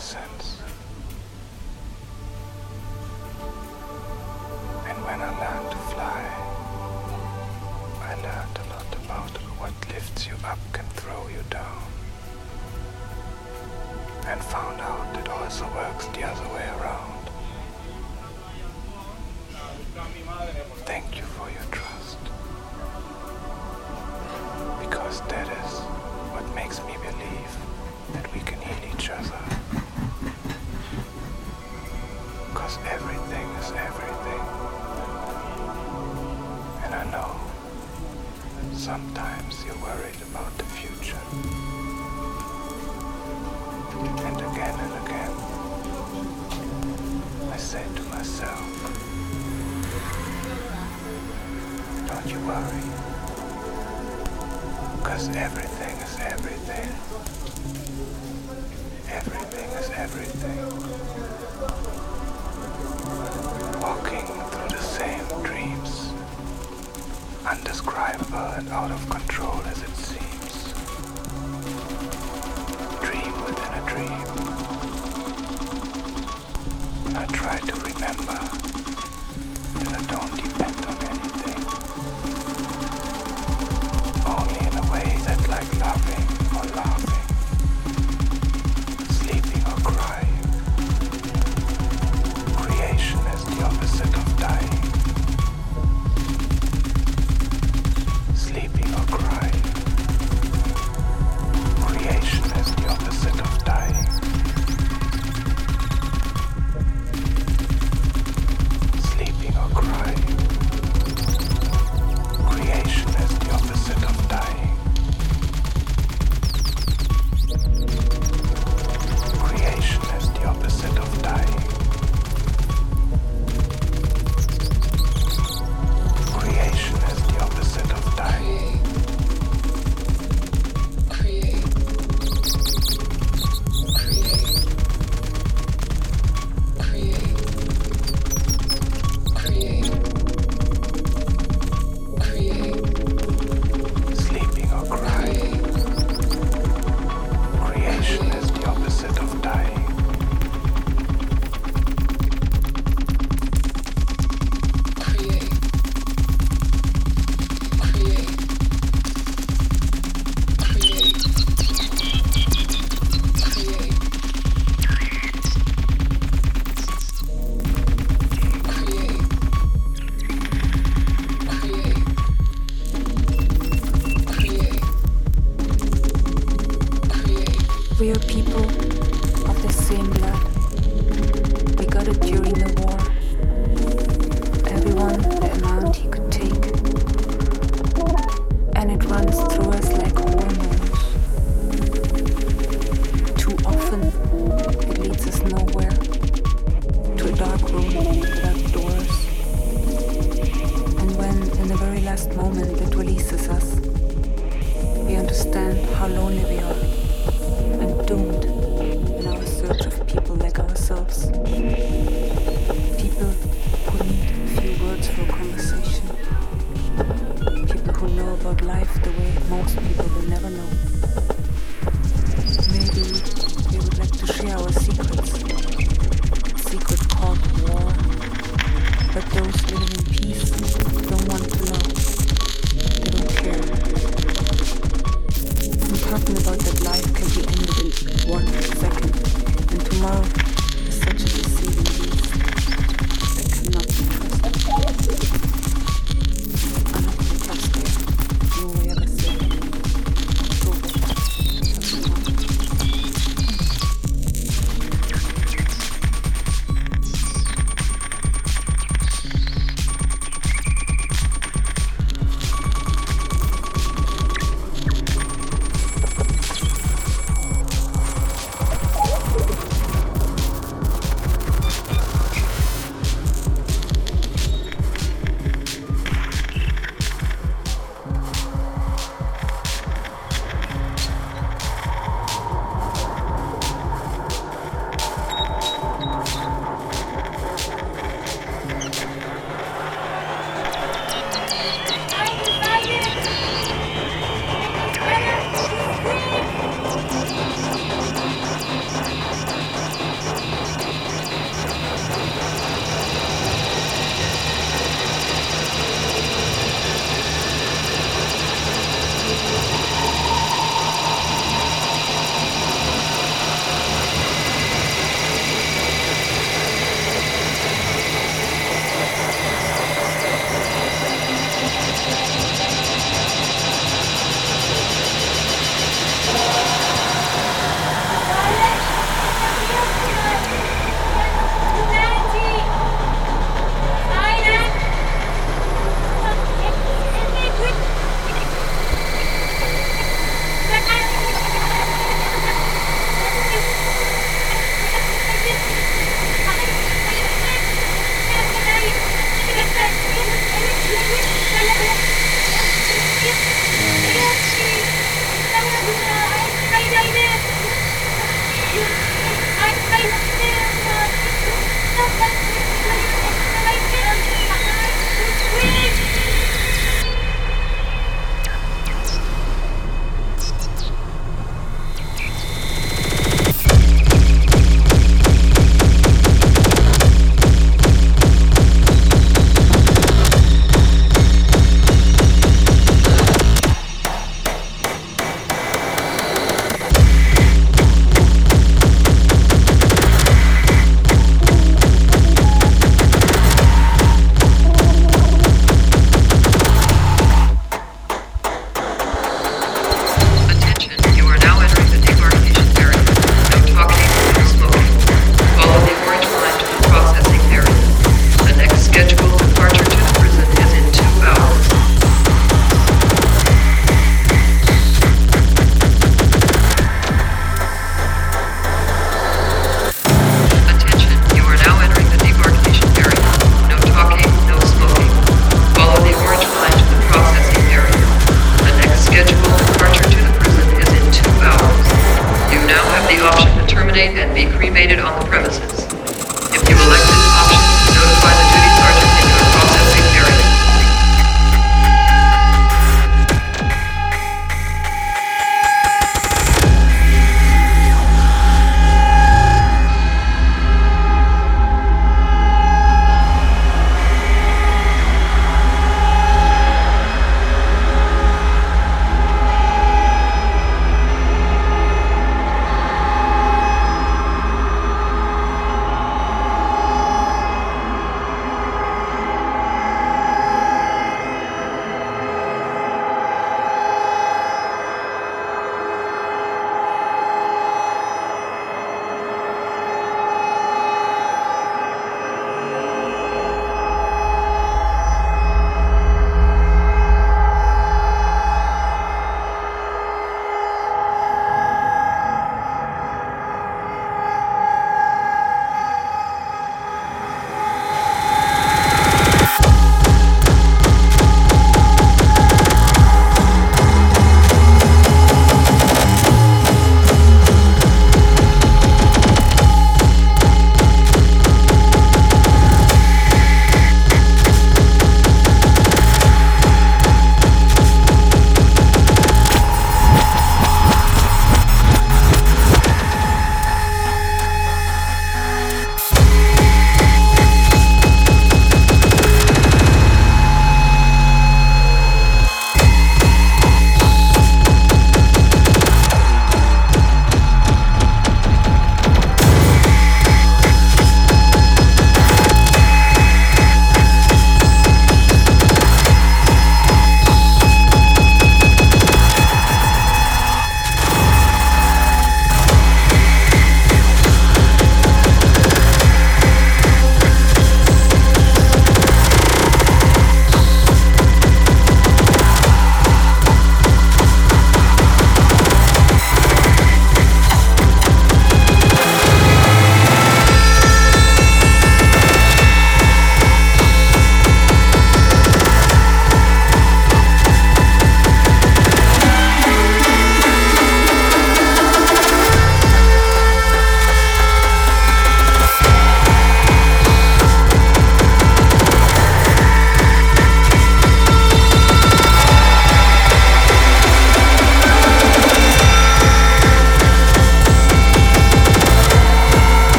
white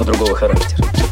у другого характера.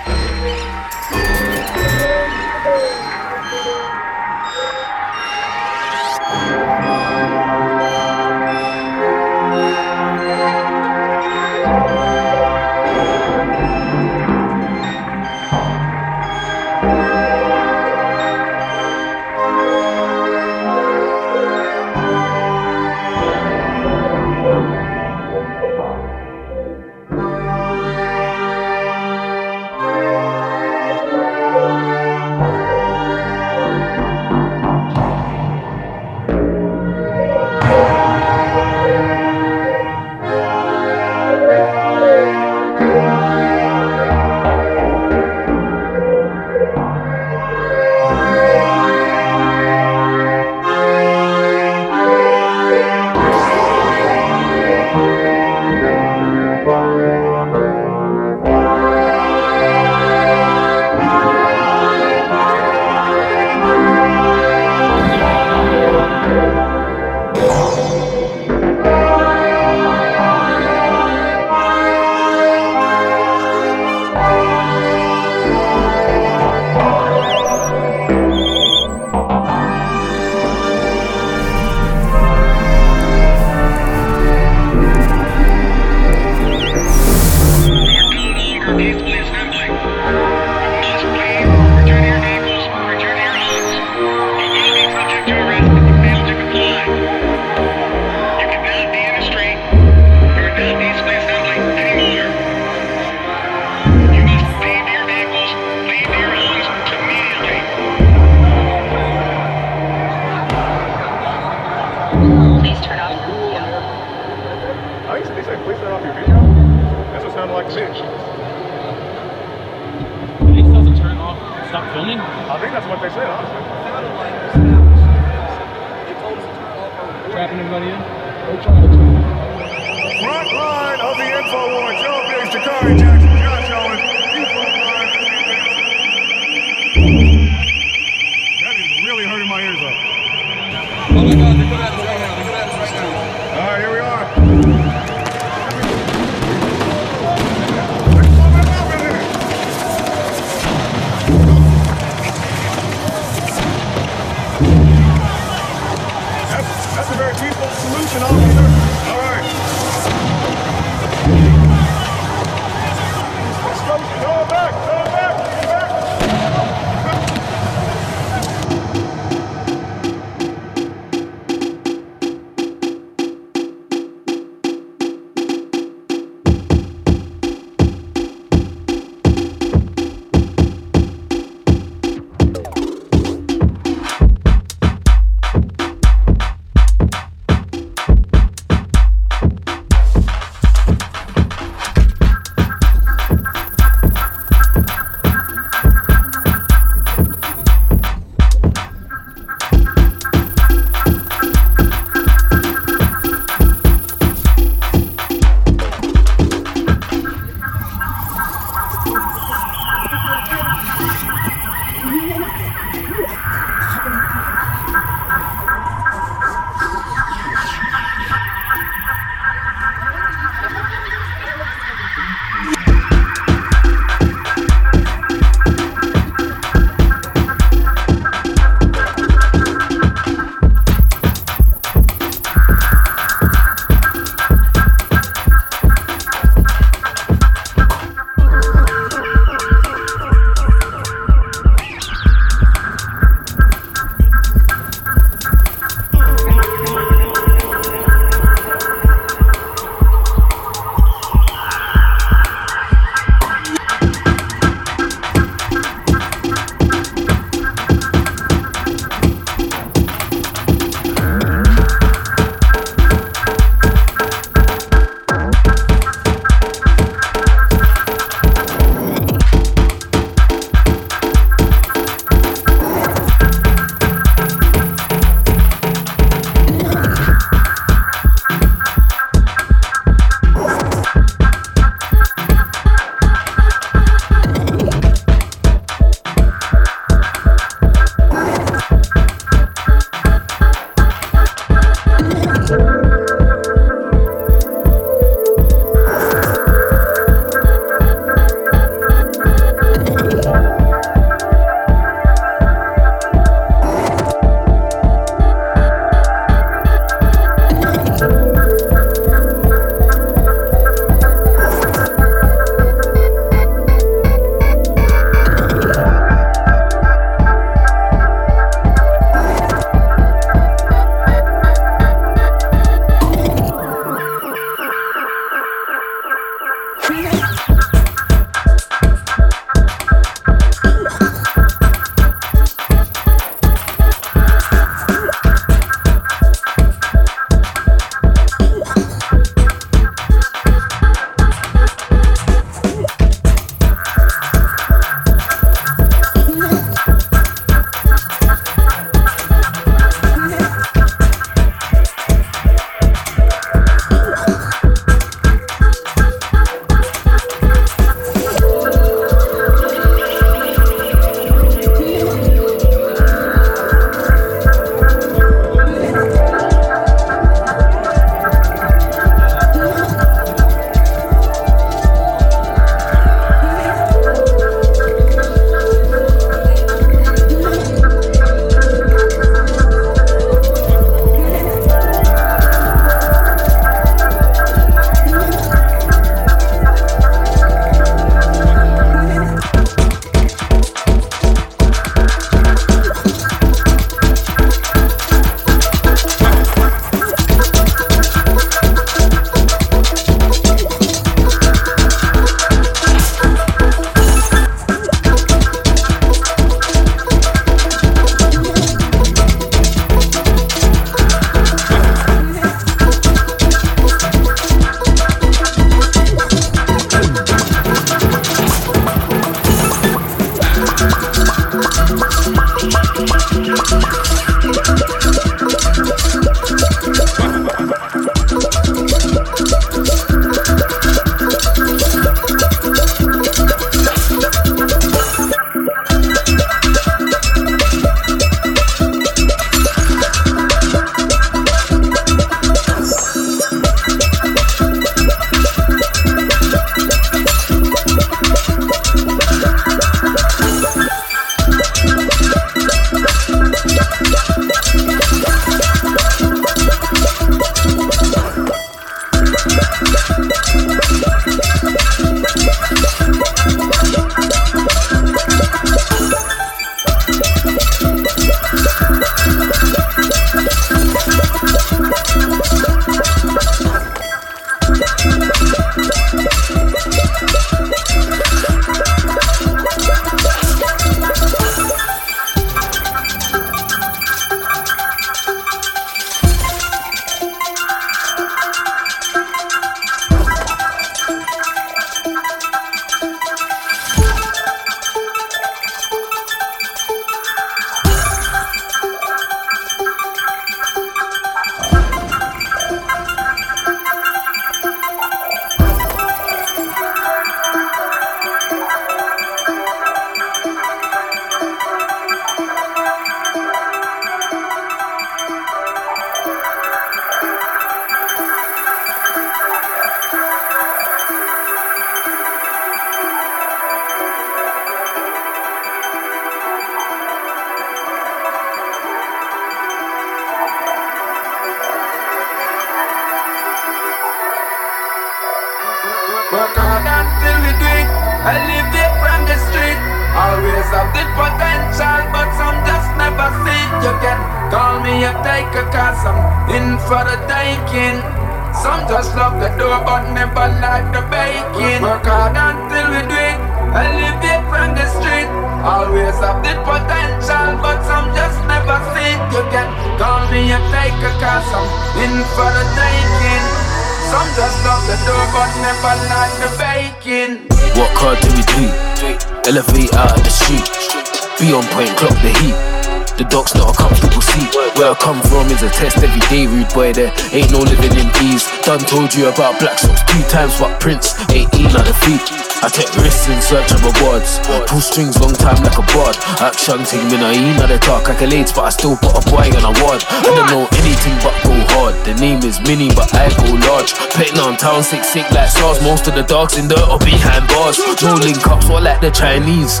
Told you about black socks two times, what Prince 18 on the feet. I take risks in search of rewards. Pull strings long time like a board. Action thing, me no in the talk accolades, but I still put a boy on a ward. I don't know anything but go hard. The name is Mini, but I go large. Petting on town, sick, sick like SARS. Most of the dogs in dirt or behind bars. No link ups, what like the Chinese.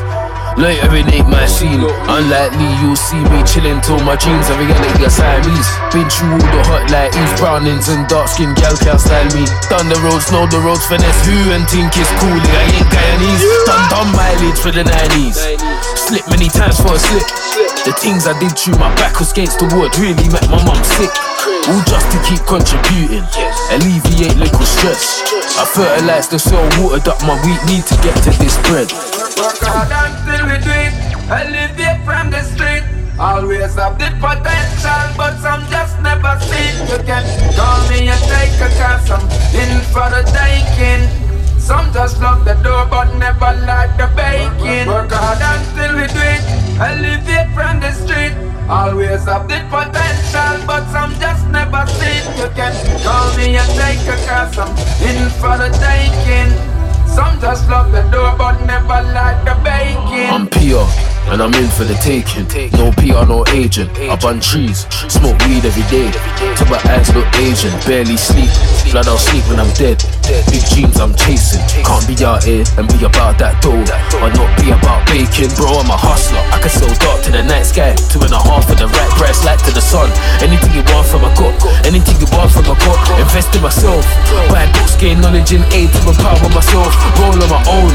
Loitering ain't my scene. Unlikely you'll see me chilling till my dreams are reality are Siamese. Been through all the hot like East Brownings and dark skin gal can't style me. Done the roads, know the roads, finesse who and think it's cool. I ain't Guyanese. Done done mileage for the 90s. Slip many times for a slip. The things I did through my back was against the wood really make my mum sick. All just to keep contributing, alleviate local stress. I fertilize the soil, watered up my wheat, need to get to this bread. Work hard until we do it. Elevate from the street. Always have the potential, but some just never see. You can call me a taker, cause I'm in for the taking. Some just lock the door, but never like the baking. Work hard until we do it. Elevate from the street. Always have the potential, but some just never see. You can call me a taker, cause I'm in for the taking. Some just lock the but never like the. I'm PR, and I'm in for the taking. No PR, no agent. I bun trees, smoke weed every day. Till my eyes look Asian, barely sleep. Blood I'll sleep when I'm dead. Big dreams I'm chasing. Can't be out here and be about that dough. Or not be about baking. Bro, I'm a hustler. I can sell dark to the night sky. Two and a half for the right price, light to the sun. Anything you want from a cook, anything you want from a cook. Invest in myself. Buy books, gain knowledge and aid to empower myself. Roll on my own.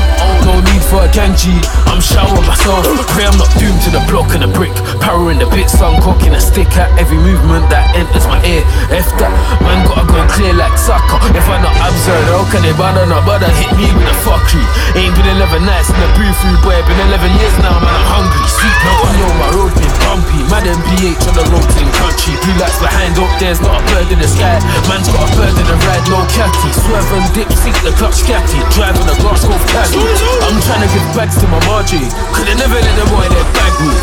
No need for a gang G. I'm showering myself. Pray I'm not doomed to the block and the brick. Power in the bits, I'm cocking a stick at every movement that enters my ear. F that, man gotta go clear like soccer. If I not absurd, how can they bother not bother hit me with a fuckery? Ain't been 11 nights in the booth, boy. Been 11 years now, man, I'm hungry. Sweet now, I know my road been bumpy. Mad MPH on the road in country. Blue lights behind up, there's not a bird in the sky. Man's got a bird in the ride, no catty. Swerve and dip, sink the clutch catty. Driving a Glasgow caddy. I'm trying to give bags to my Margie. Could they never let the boy that bag me?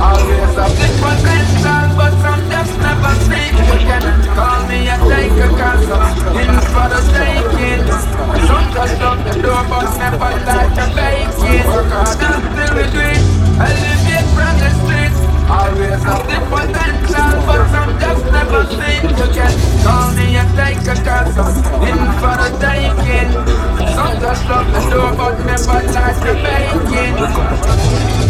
Always have the potential, but some just never. You can call me a taker, cause I'm in for the taking. Some just lock the door, but never like the baking. Work hard until we do it. Elevate from the street. Always have the potential, but some just never. You can call me a taker, cause I'm in for the taking. Some just lock the door, but never like the baking.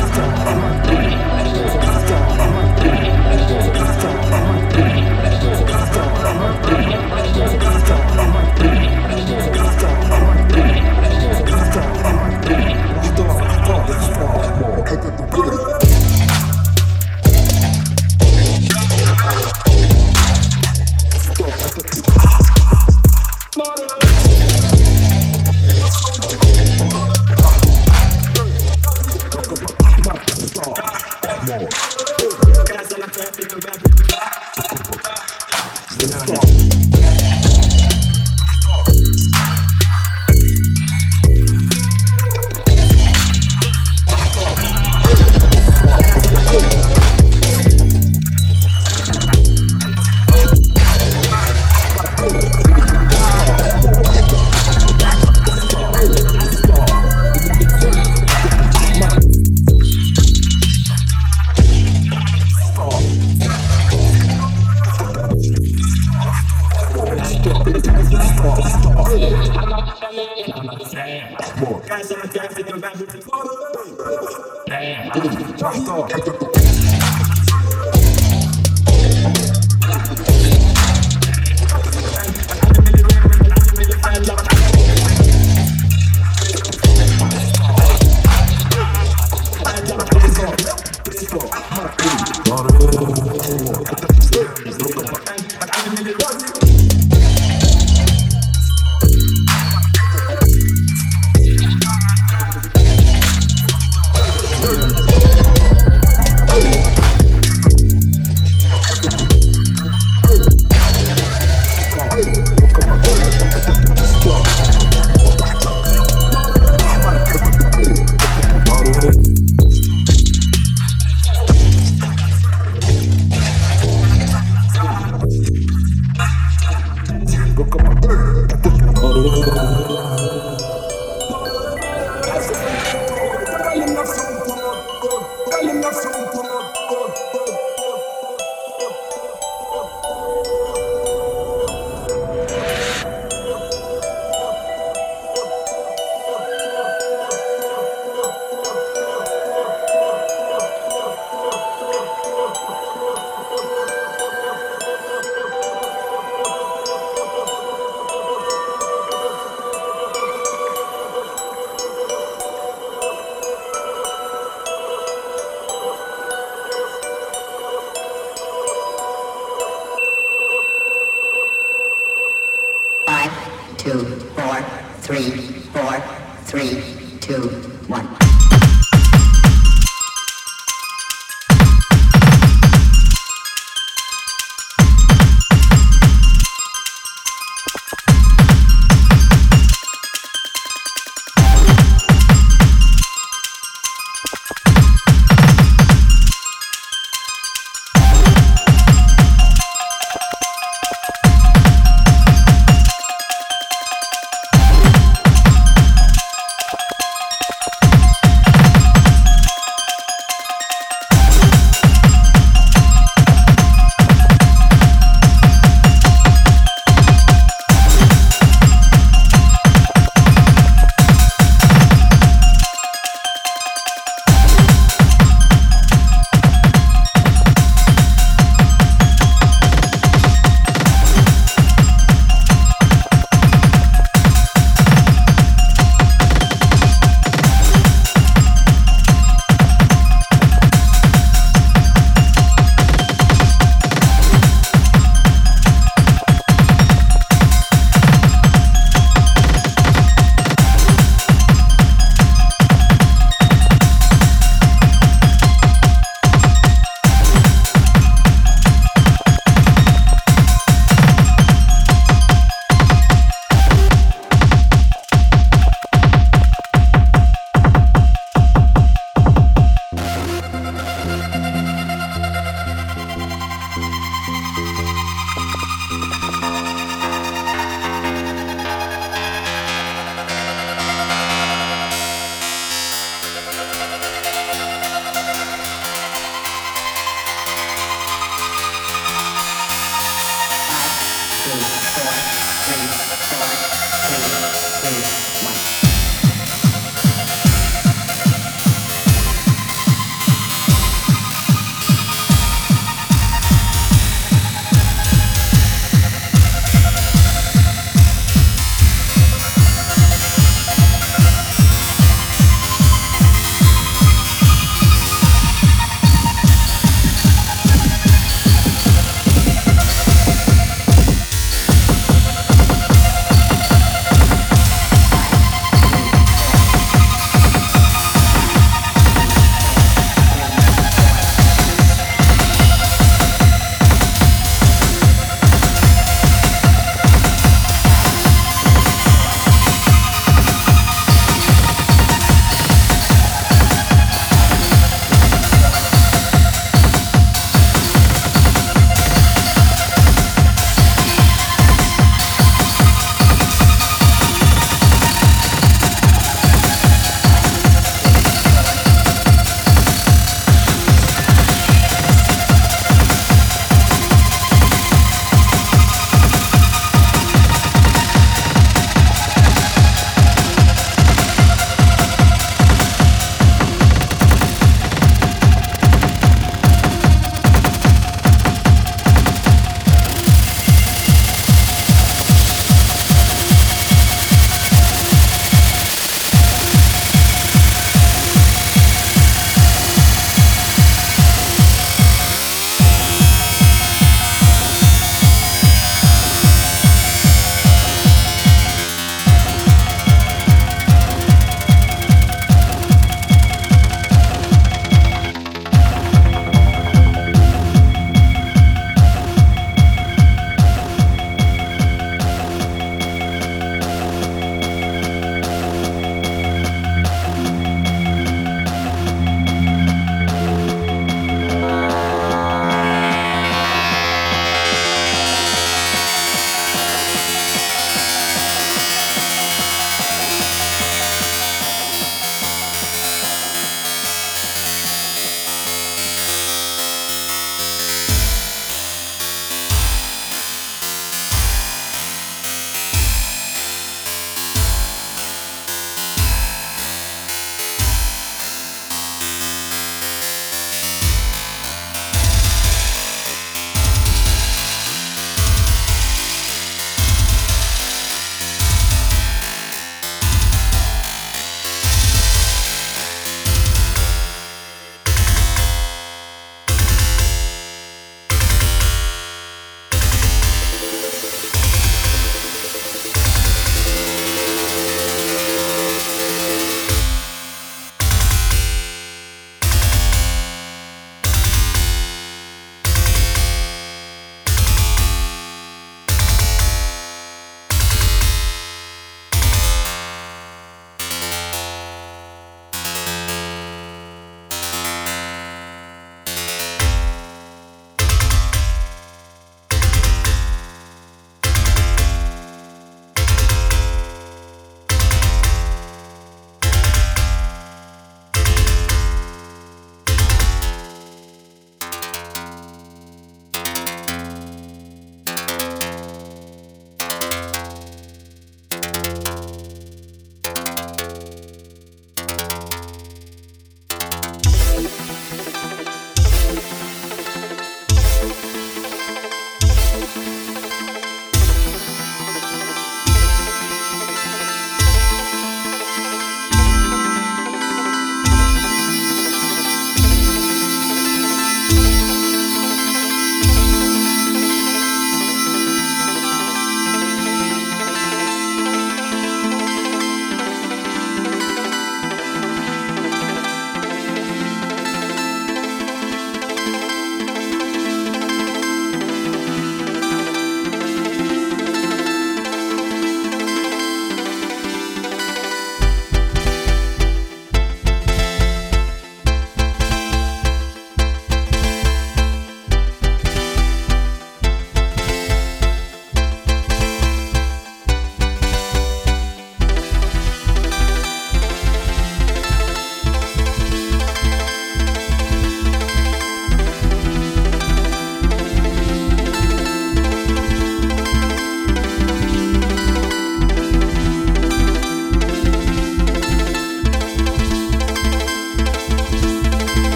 four,